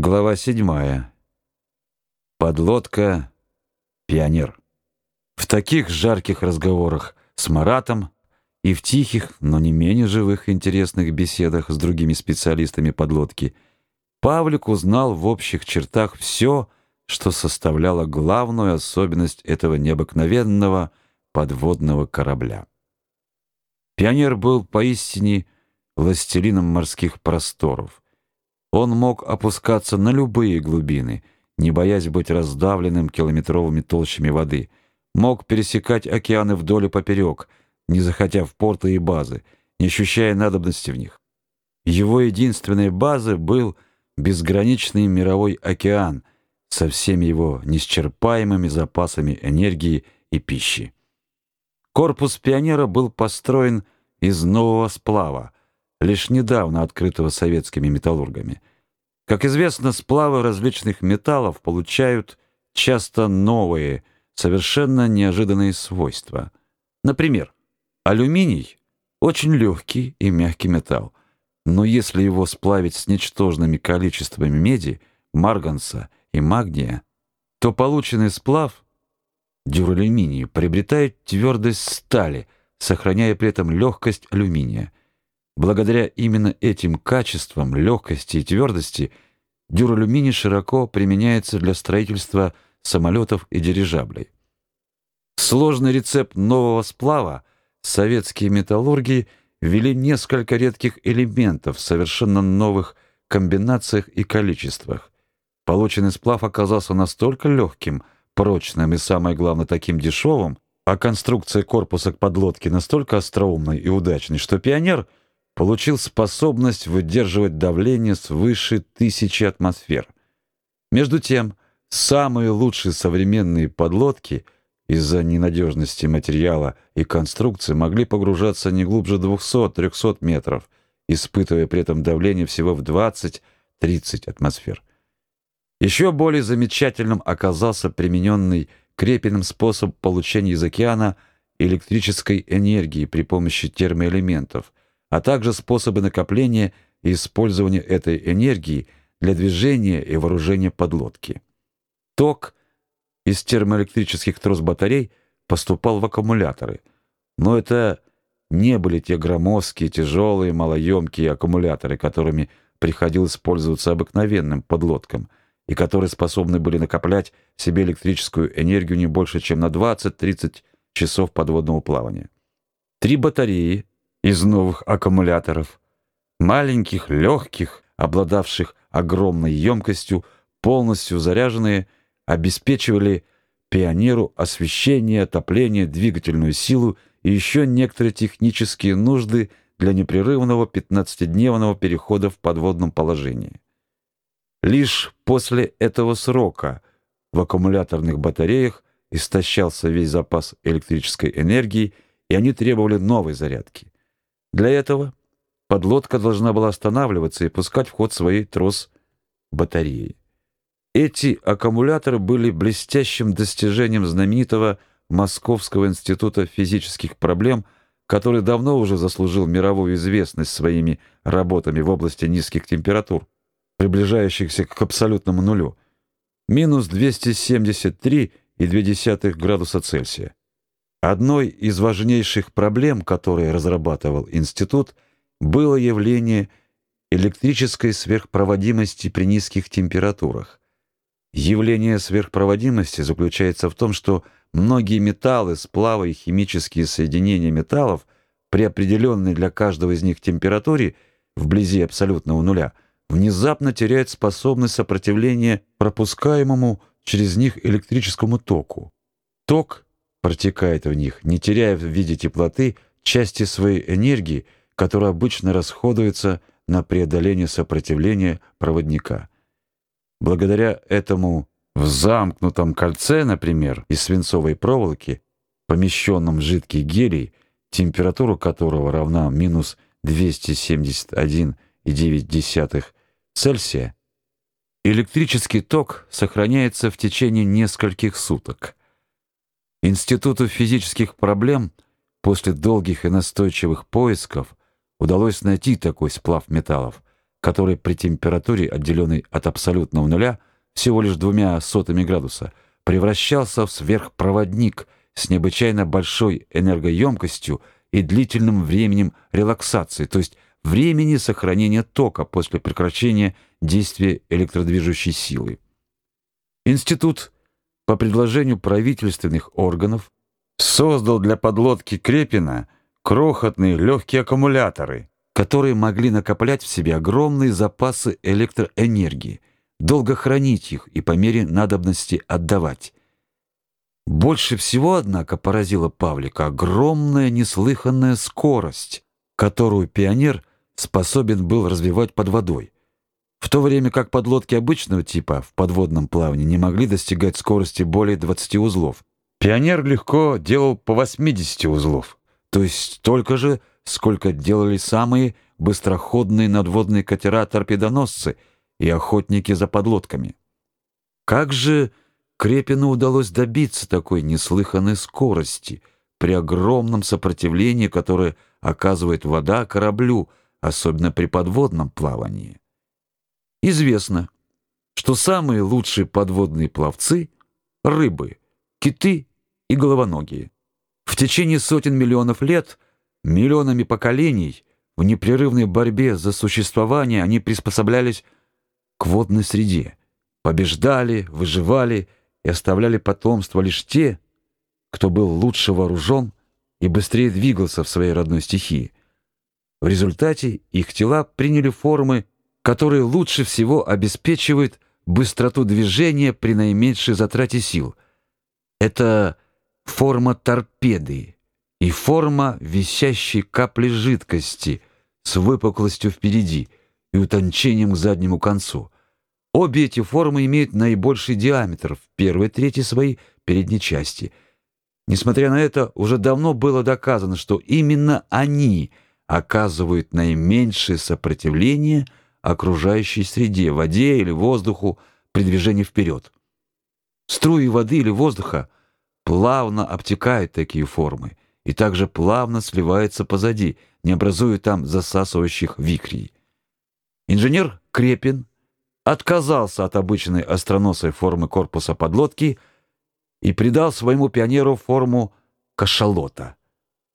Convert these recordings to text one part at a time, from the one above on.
Глава 7. Подлодка «Пионер». В таких жарких разговорах с Маратом и в тихих, но не менее живых интересных беседах с другими специалистами подлодки Павлик узнал в общих чертах все, что составляло главную особенность этого необыкновенного подводного корабля. «Пионер» был поистине властелином морских просторов — он мог опускаться на любые глубины, не боясь быть раздавленным километровыми толщами воды, мог пересекать океаны вдоль и поперек, не заходя в порты и базы, не ощущая надобности в них. Его единственной базой был безграничный мировой океан со всеми его неисчерпаемыми запасами энергии и пищи. Корпус пионера был построен из нового сплава, лишь недавно открытого советскими металлургами. Как известно, сплавы различных металлов получают часто новые, совершенно неожиданные свойства. Например, алюминий очень легкий и мягкий металл, но если его сплавить с ничтожными количествами меди, марганца и магния, то полученный сплав дюралюминия приобретает твердость стали, сохраняя при этом легкость алюминия. Благодаря именно этим качествам, легкости и твердости, дюралюминий широко применяется для строительства самолетов и дирижаблей. Сложный рецепт нового сплава советские металлурги ввели несколько редких элементов в совершенно новых комбинациях и количествах. Полученный сплав оказался настолько легким, прочным и, самое главное, таким дешевым, а конструкция корпуса к подлодке настолько остроумной и удачной, что «Пионер» — получил способность выдерживать давление свыше тысячи атмосфер. Между тем, самые лучшие современные подлодки из-за ненадежности материала и конструкции могли погружаться не глубже 200-300 метров, испытывая при этом давление всего в 20-30 атмосфер. Еще более замечательным оказался примененный Крепиным способ получения из океана электрической энергии при помощи термоэлементов – а также способы накопления и использования этой энергии для движения и вооружения подлодки. Ток из термоэлектрических трос-батарей поступал в аккумуляторы, но это не были те громоздкие, тяжелые, малоемкие аккумуляторы, которыми приходилось пользоваться обыкновенным подлодкам и которые способны были накоплять в себе электрическую энергию не больше, чем на 20-30 часов подводного плавания. Три батареи из новых аккумуляторов, маленьких, легких, обладавших огромной емкостью, полностью заряженные, обеспечивали пионеру освещение, отопление, двигательную силу и еще некоторые технические нужды для непрерывного 15-дневного перехода в подводном положении. Лишь после этого срока в аккумуляторных батареях истощался весь запас электрической энергии, и они требовали новой зарядки. Для этого подлодка должна была останавливаться и пускать в ход свои трос батареи. Эти аккумуляторы были блестящим достижением знаменитого Московского института физических проблем, который давно уже заслужил мировую известность своими работами в области низких температур, приближающихся к абсолютному нулю, минус 273,2 градуса Цельсия. Одной из важнейших проблем, которые разрабатывал институт, было явление электрической сверхпроводимости при низких температурах. Явление сверхпроводимости заключается в том, что многие металлы, сплавы и химические соединения металлов при определенной для каждого из них температуре вблизи абсолютного нуля внезапно теряют способность сопротивления пропускаемому через них электрическому току. Ток протекает в них, не теряя в виде теплоты части своей энергии, которая обычно расходуется на преодоление сопротивления проводника. Благодаря этому в замкнутом кольце, например, из свинцовой проволоки, помещенном в жидкий гелий, температура которого равна минус 271,9 Цельсия, электрический ток сохраняется в течение нескольких суток. Институту физических проблем после долгих и настойчивых поисков удалось найти такой сплав металлов, который при температуре, отделенной от абсолютного нуля всего лишь двумя сотыми градуса, превращался в сверхпроводник с необычайно большой энергоемкостью и длительным временем релаксации, то есть времени сохранения тока после прекращения действия электродвижущей силы. Институт по предложению правительственных органов создал для подлодки Крепина крохотные легкие аккумуляторы, которые могли накоплять в себе огромные запасы электроэнергии, долго хранить их и по мере надобности отдавать. Больше всего, однако, поразила Павлика огромная неслыханная скорость, которую пионер способен был развивать под водой, в то время как подлодки обычного типа в подводном плавании не могли достигать скорости более 20 узлов. Пионер легко делал по 80 узлов, то есть столько же, сколько делали самые быстроходные надводные катера-торпедоносцы и охотники за подлодками. Как же Крепину удалось добиться такой неслыханной скорости при огромном сопротивлении, которое оказывает вода кораблю, особенно при подводном плавании? Известно, что самые лучшие подводные пловцы — рыбы, киты и головоногие. В течение сотен миллионов лет, миллионами поколений, в непрерывной борьбе за существование они приспособлялись к водной среде, побеждали, выживали и оставляли потомство лишь те, кто был лучше вооружен и быстрее двигался в своей родной стихии. В результате их тела приняли формы, которые лучше всего обеспечивают быстроту движения при наименьшей затрате сил. Это форма торпеды и форма висящей капли жидкости с выпуклостью впереди и утончением к заднему концу. Обе эти формы имеют наибольший диаметр в первой трети своей передней части. Несмотря на это, уже давно было доказано, что именно они оказывают наименьшее сопротивление окружающей среде, воде или воздуху при движении вперед. Струи воды или воздуха плавно обтекают такие формы и также плавно сливаются позади, не образуя там засасывающих вихрей. Инженер Крепин отказался от обычной остроносой формы корпуса подлодки и придал своему пионеру форму кашалота,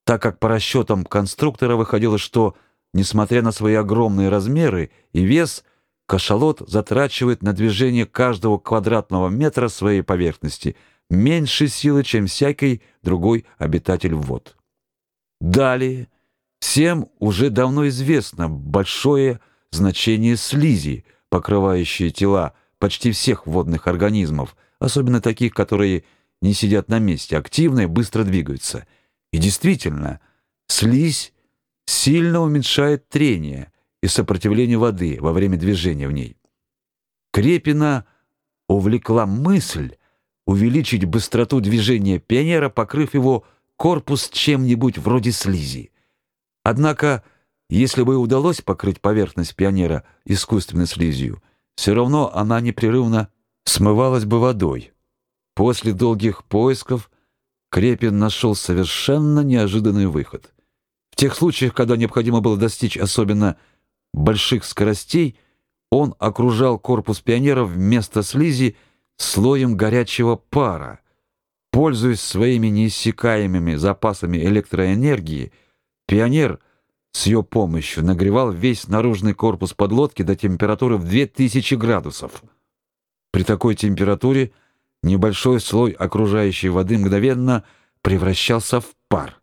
так как по расчетам конструктора выходило, что, несмотря на свои огромные размеры и вес, кашалот затрачивает на движение каждого квадратного метра своей поверхности – меньше силы, чем всякий другой обитатель вод. Далее, всем уже давно известно большое значение слизи, покрывающей тела почти всех водных организмов, особенно таких, которые не сидят на месте, активно и быстро двигаются. И действительно, слизь сильно уменьшает трение и сопротивление воды во время движения в ней. Крепина увлекла мысль, увеличить быстроту движения пионера, покрыв его корпус чем-нибудь вроде слизи. Однако, если бы удалось покрыть поверхность пионера искусственной слизью, все равно она непрерывно смывалась бы водой. После долгих поисков Крепин нашел совершенно неожиданный выход. В тех случаях, когда необходимо было достичь особенно больших скоростей, он окружал корпус пионера вместо слизи слоем горячего пара. Пользуясь своими неиссякаемыми запасами электроэнергии, пионер с ее помощью нагревал весь наружный корпус подлодки до температуры в 2000 градусов. При такой температуре небольшой слой окружающей воды мгновенно превращался в пар.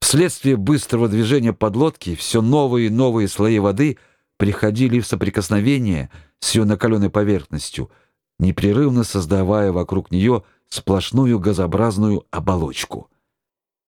Вследствие быстрого движения подлодки все новые и новые слои воды приходили в соприкосновение с ее накаленной поверхностью – непрерывно создавая вокруг нее сплошную газообразную оболочку.